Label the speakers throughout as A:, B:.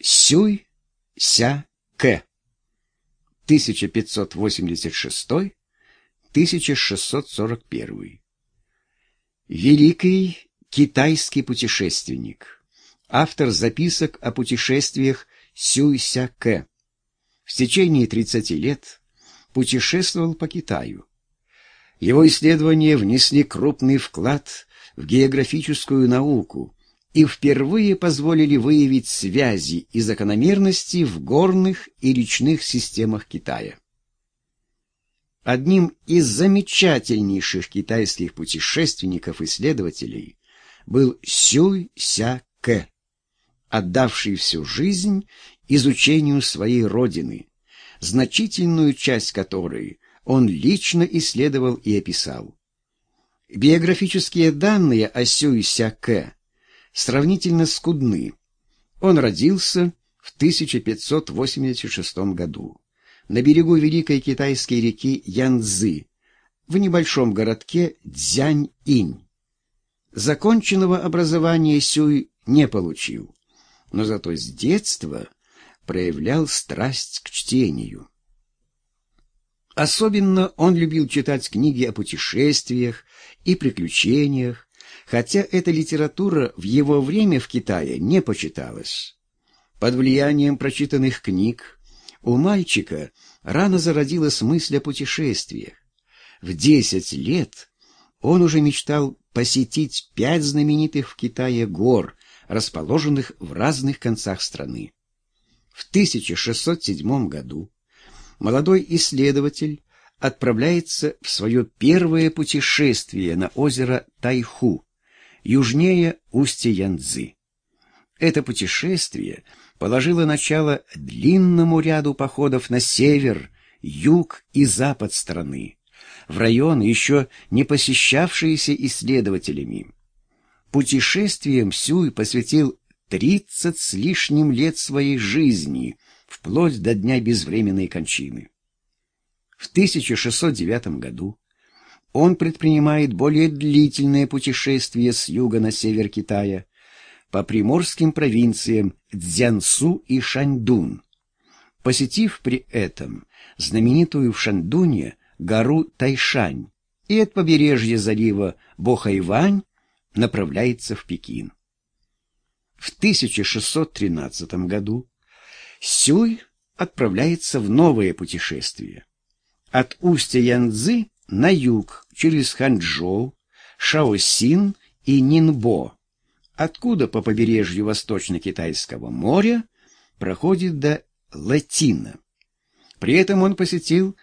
A: Сюй Ся Кэ 1586-1641 Великий китайский путешественник, автор записок о путешествиях Сюй Ся Кэ. В течение 30 лет путешествовал по Китаю. Его исследования внесли крупный вклад в географическую науку и впервые позволили выявить связи и закономерности в горных и речных системах Китая. Одним из замечательнейших китайских путешественников-исследователей был Сюй Ся Кэ, отдавший всю жизнь изучению своей родины, значительную часть которой он лично исследовал и описал. Биографические данные о Сюй Ся Кэ сравнительно скудны. Он родился в 1586 году на берегу Великой Китайской реки Янцзы в небольшом городке Дзянь-Инь. Законченного образования Сюй не получил, но зато с детства проявлял страсть к чтению. Особенно он любил читать книги о путешествиях и приключениях, хотя эта литература в его время в Китае не почиталась. Под влиянием прочитанных книг у мальчика рано зародилась мысль о путешествиях. В десять лет он уже мечтал посетить пять знаменитых в Китае гор, расположенных в разных концах страны. В 1607 году молодой исследователь отправляется в свое первое путешествие на озеро Тайху, южнее устья Янцзы. Это путешествие положило начало длинному ряду походов на север, юг и запад страны, в район, еще не посещавшиеся исследователями. Путешествием Сюй посвятил тридцать с лишним лет своей жизни, вплоть до дня безвременной кончины. В 1609 году он предпринимает более длительное путешествие с юга на север Китая по приморским провинциям Цзянсу и Шаньдун, посетив при этом знаменитую в Шаньдуне гору Тайшань и от побережья залива Бохайвань направляется в Пекин. В 1613 году Сюй отправляется в новое путешествие. От устья Янцзы на юг через Ханчжоу, Шаосин и Нинбо, откуда по побережью Восточно-Китайского моря проходит до Латина. При этом он посетил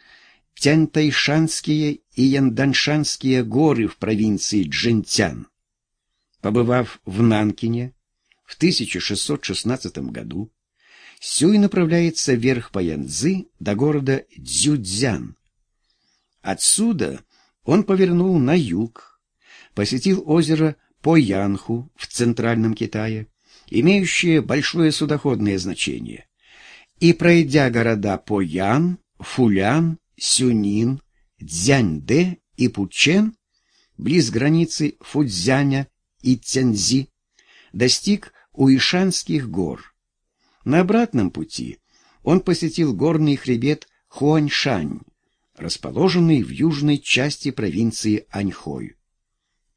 A: Тяньтайшанские и Янданшанские горы в провинции Джентян. Побывав в Нанкине в 1616 году, Сюй направляется вверх по Янцзы до города Дзюцзян, Отсюда он повернул на юг, посетил озеро Поянху в центральном Китае, имеющее большое судоходное значение, и, пройдя города Поян, Фулян, Сюнин, Цзяньдэ и Пучен, близ границы Фудзяня и Цянзи, достиг Уишанских гор. На обратном пути он посетил горный хребет Хуаньшань, расположенный в южной части провинции Аньхой.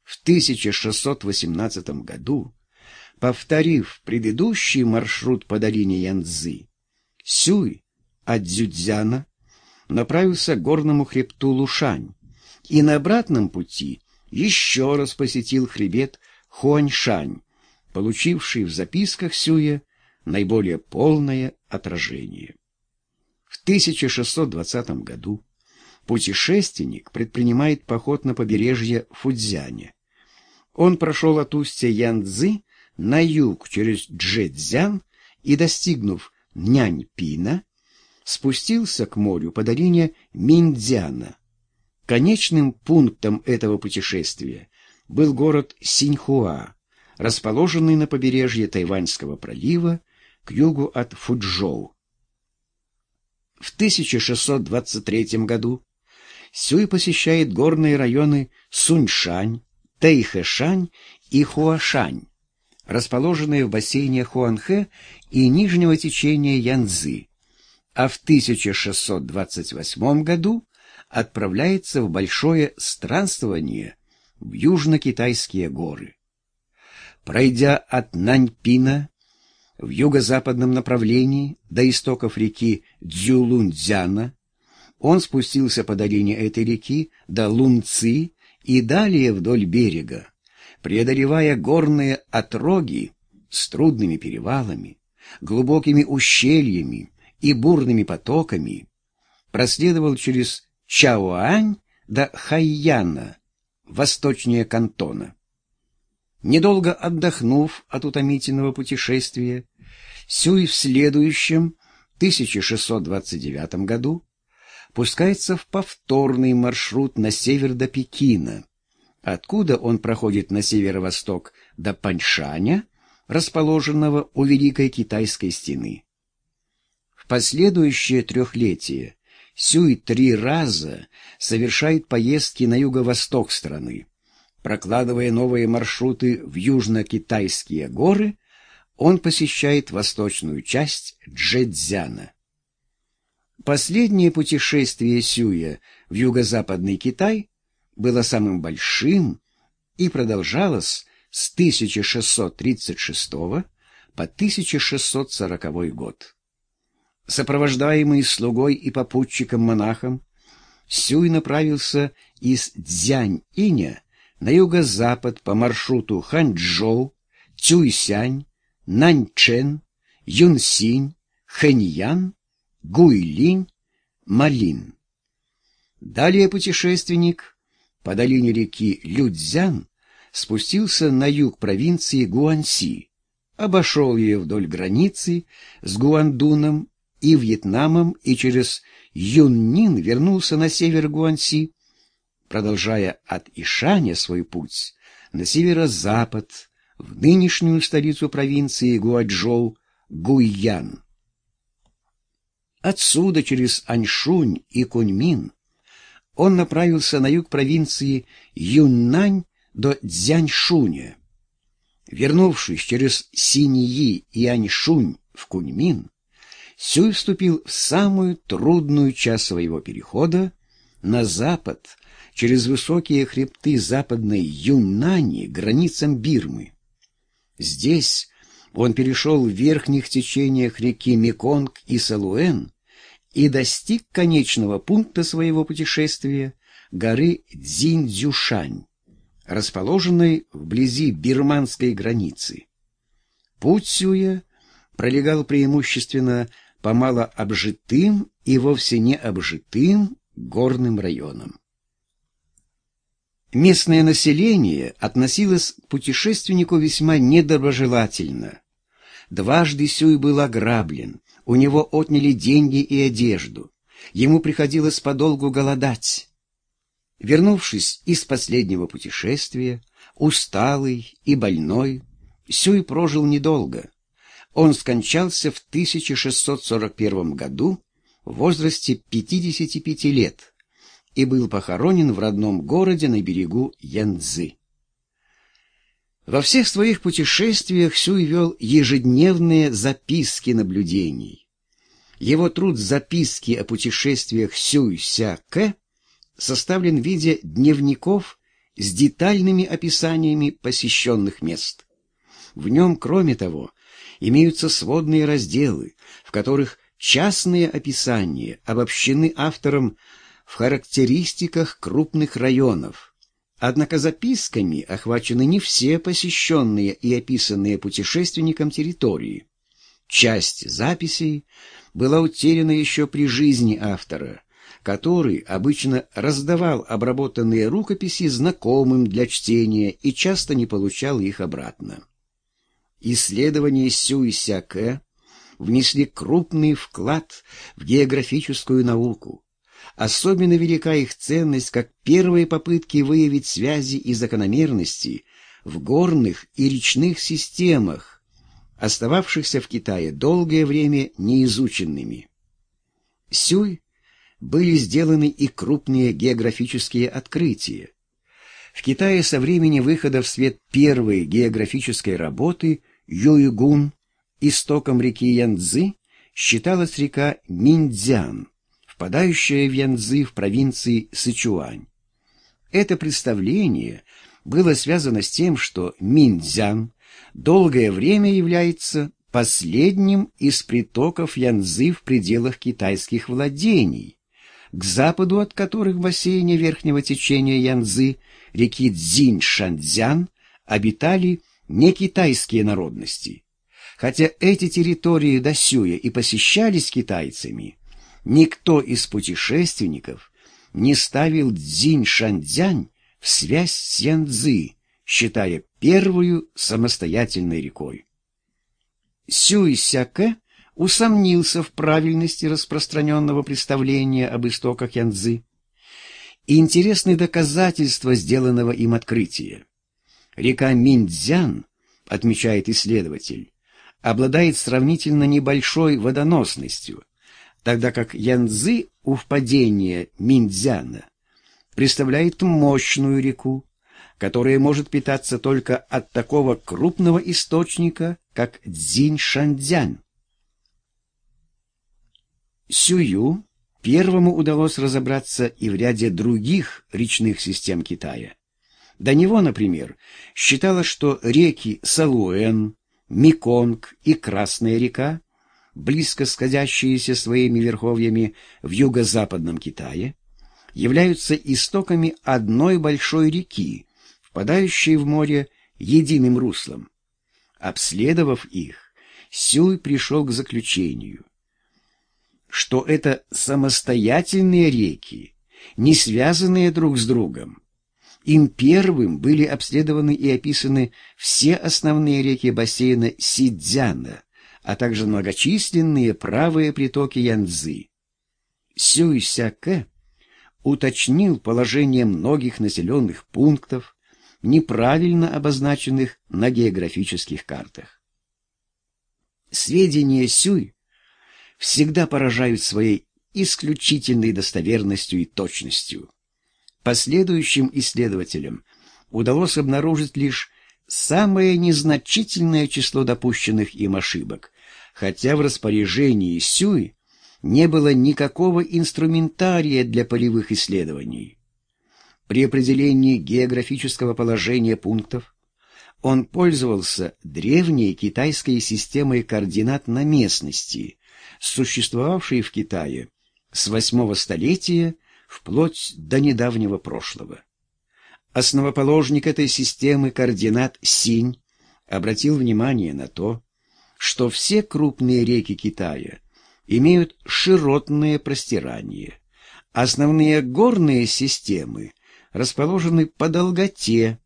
A: В 1618 году, повторив предыдущий маршрут по долине Янцзы, Сюй от Дзюдзяна направился к горному хребту Лушань и на обратном пути еще раз посетил хребет Хуаньшань, получивший в записках Сюя наиболее полное отражение. В 1620 году путешественник предпринимает поход на побережье Фудзяня. Он прошел от устья Янцзы на юг через Джэцзян и, достигнув Няньпина, спустился к морю по долине Миндзяна. Конечным пунктом этого путешествия был город Синьхуа, расположенный на побережье Тайваньского пролива к югу от Фуджоу. В 1623 году Сюй посещает горные районы Суньшань, Тэйхэшань и Хуашань, расположенное в бассейне Хуанхэ и нижнего течения Янцзы, а в 1628 году отправляется в большое странствование в южно-китайские горы. Пройдя от Наньпина в юго-западном направлении до истоков реки Дзюлунцзяна, он спустился по долине этой реки до Лунци и далее вдоль берега, преодолевая горные отроги с трудными перевалами, глубокими ущельями и бурными потоками, проследовал через Чаоань до Хайяна, восточнее Кантона. Недолго отдохнув от утомительного путешествия, Сюй в следующем, 1629 году, пускается в повторный маршрут на север до Пекина, откуда он проходит на северо-восток до Паньшаня, расположенного у Великой Китайской стены. В последующее трехлетие Сюй три раза совершает поездки на юго-восток страны. Прокладывая новые маршруты в южно-китайские горы, он посещает восточную часть Джэцзяна. Последнее путешествие Сюя в юго-западный Китай было самым большим и продолжалось с 1636 по 1640 год. Сопровождаемый слугой и попутчиком-монахом, Сюй направился из Дзянь-Иня на юго-запад по маршруту Ханчжоу, Цюйсянь, Наньчэн, Юнсинь, Хэньян, Гуйлинь, Малин. Далее путешественник по долине реки Людзян спустился на юг провинции Гуанси, обошел ее вдоль границы с Гуандуном и Вьетнамом и через Юннин вернулся на север Гуанси, продолжая от Ишаня свой путь на северо-запад, в нынешнюю столицу провинции Гуаджоу, Гуйян. Отсюда через Аньшунь и Куньмин он направился на юг провинции Юннань до Цзяньшуня. Вернувшись через Синьи и Аньшунь в Куньмин, Сюй вступил в самую трудную часть своего перехода на запад через высокие хребты западной Юннани границам Бирмы. Здесь он перешел в верхних течениях реки Меконг и Салуэн и достиг конечного пункта своего путешествия горы Цзиньцзюшань, расположенной вблизи бирманской границы. Путь Сюя пролегал преимущественно по малообжитым и вовсе не обжитым горным районам. Местное население относилось к путешественнику весьма недоброжелательно. Дважды Сюй был ограблен, у него отняли деньги и одежду, ему приходилось подолгу голодать. Вернувшись из последнего путешествия, усталый и больной, Сюй прожил недолго. Он скончался в 1641 году в возрасте 55 лет и был похоронен в родном городе на берегу Янцзы. Во всех своих путешествиях Сюй вел ежедневные записки наблюдений. Его труд «Записки о путешествиях Сюй-Ся-Кэ» составлен в виде дневников с детальными описаниями посещенных мест. В нем, кроме того, имеются сводные разделы, в которых частные описания обобщены автором в характеристиках крупных районов. Однако записками охвачены не все посещенные и описанные путешественником территории. Часть записей была утеряна еще при жизни автора, который обычно раздавал обработанные рукописи знакомым для чтения и часто не получал их обратно. Исследования Сюй-Сяке внесли крупный вклад в географическую науку. Особенно велика их ценность как первые попытки выявить связи и закономерности в горных и речных системах, остававшихся в Китае долгое время неизученными. Сюй были сделаны и крупные географические открытия. В Китае со времени выхода в свет первой географической работы Юйгун истоком реки Янцзы считалась река Миньцзян, впадающая в Янцзы в провинции Сычуань. Это представление было связано с тем, что Миньцзян долгое время является последним из притоков Янцзы в пределах китайских владений, к западу от которых в бассейне верхнего течения Янцзы реки Цзинь-Шанцзян обитали не китайские народности. Хотя эти территории до сюя и посещались китайцами, никто из путешественников не ставил Цзинь-Шанцзянь в связь с Янцзы, считая первую самостоятельной рекой. Сюй Сяке усомнился в правильности распространенного представления об истоках Янцзы. Интересны доказательства сделанного им открытия. Река Минцзян, отмечает исследователь, обладает сравнительно небольшой водоносностью, тогда как Янцзы у впадения Минцзяна представляет мощную реку, которая может питаться только от такого крупного источника, как Цзинь-Шанцзянь. Сюю первому удалось разобраться и в ряде других речных систем Китая. До него, например, считалось, что реки Салуэн, Меконг и Красная река, близко сходящиеся своими верховьями в юго-западном Китае, являются истоками одной большой реки, впадающей в море единым руслом. Обследовав их, Сюй пришел к заключению, что это самостоятельные реки, не связанные друг с другом. Им первым были обследованы и описаны все основные реки бассейна Сидзяна, а также многочисленные правые притоки Янцзы. Сюй Сяке уточнил положение многих населенных пунктов, неправильно обозначенных на географических картах. Сведения Сюй всегда поражают своей исключительной достоверностью и точностью. Последующим исследователям удалось обнаружить лишь самое незначительное число допущенных им ошибок, хотя в распоряжении Сюй не было никакого инструментария для полевых исследований. При определении географического положения пунктов он пользовался древней китайской системой координат на местности, существовавшей в Китае с восьмого столетия вплоть до недавнего прошлого. Основоположник этой системы координат Синь обратил внимание на то, что все крупные реки Китая имеют широтное простирание. Основные горные системы расположены по долготе,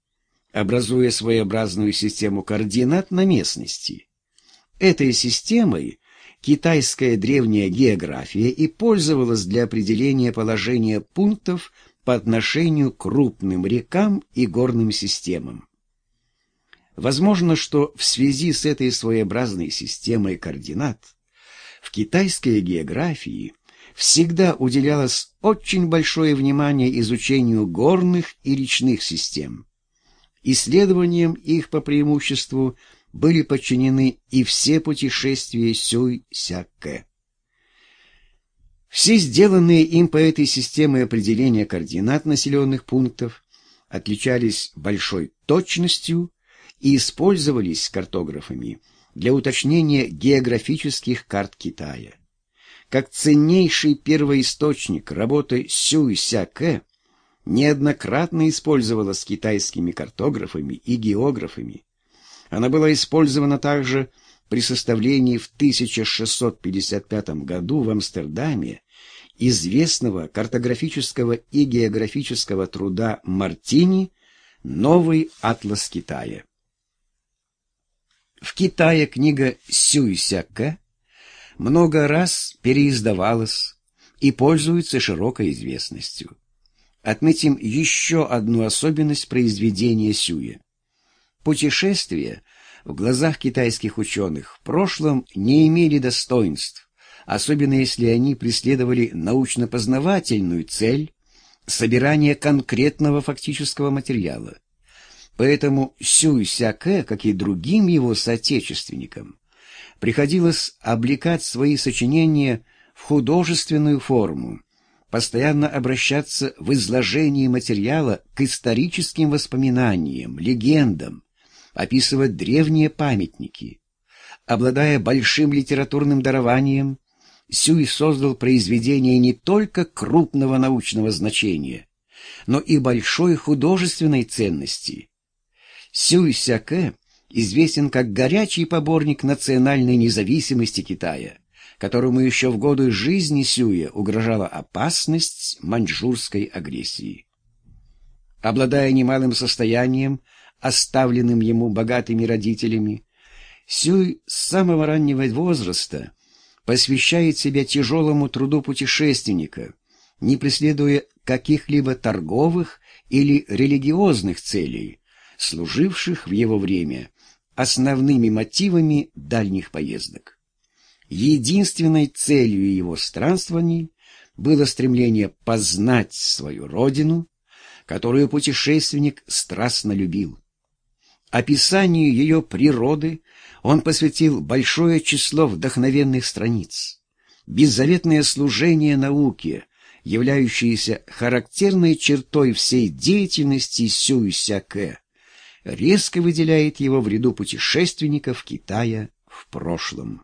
A: образуя своеобразную систему координат на местности. Этой системой китайская древняя география и пользовалась для определения положения пунктов по отношению к крупным рекам и горным системам. Возможно, что в связи с этой своеобразной системой координат в китайской географии всегда уделялось очень большое внимание изучению горных и речных систем. Исследованиям их по преимуществу были подчинены и все путешествия Сюй-Сяке. Все сделанные им по этой системе определения координат населенных пунктов отличались большой точностью и использовались картографами для уточнения географических карт Китая. Как ценнейший первоисточник работы Сюй-Сяке неоднократно использовалась китайскими картографами и географами, она была использована также при составлении в 1655 году в Амстердаме известного картографического и географического труда Мартини «Новый атлас Китая». В Китае книга Сюйсяка много раз переиздавалась и пользуется широкой известностью. Отметим еще одну особенность произведения Сюя. Путешествия в глазах китайских ученых в прошлом не имели достоинств, особенно если они преследовали научно-познавательную цель собирание конкретного фактического материала. Поэтому Сюй Сяке, как и другим его соотечественникам, приходилось облекать свои сочинения в художественную форму, постоянно обращаться в изложении материала к историческим воспоминаниям, легендам, описывать древние памятники. Обладая большим литературным дарованием, Сюй создал произведения не только крупного научного значения, но и большой художественной ценности. Сюй Сяке известен как горячий поборник национальной независимости Китая, которому еще в годы жизни Сюя угрожала опасность маньчжурской агрессии. Обладая немалым состоянием, оставленным ему богатыми родителями, Сюй с самого раннего возраста посвящает себя тяжелому труду путешественника, не преследуя каких-либо торговых или религиозных целей, служивших в его время основными мотивами дальних поездок. Единственной целью его странствований было стремление познать свою родину, которую путешественник страстно любил. Описанию ее природы он посвятил большое число вдохновенных страниц. Беззаветное служение науке, являющееся характерной чертой всей деятельности Сюй Сяке, резко выделяет его в ряду путешественников Китая в прошлом.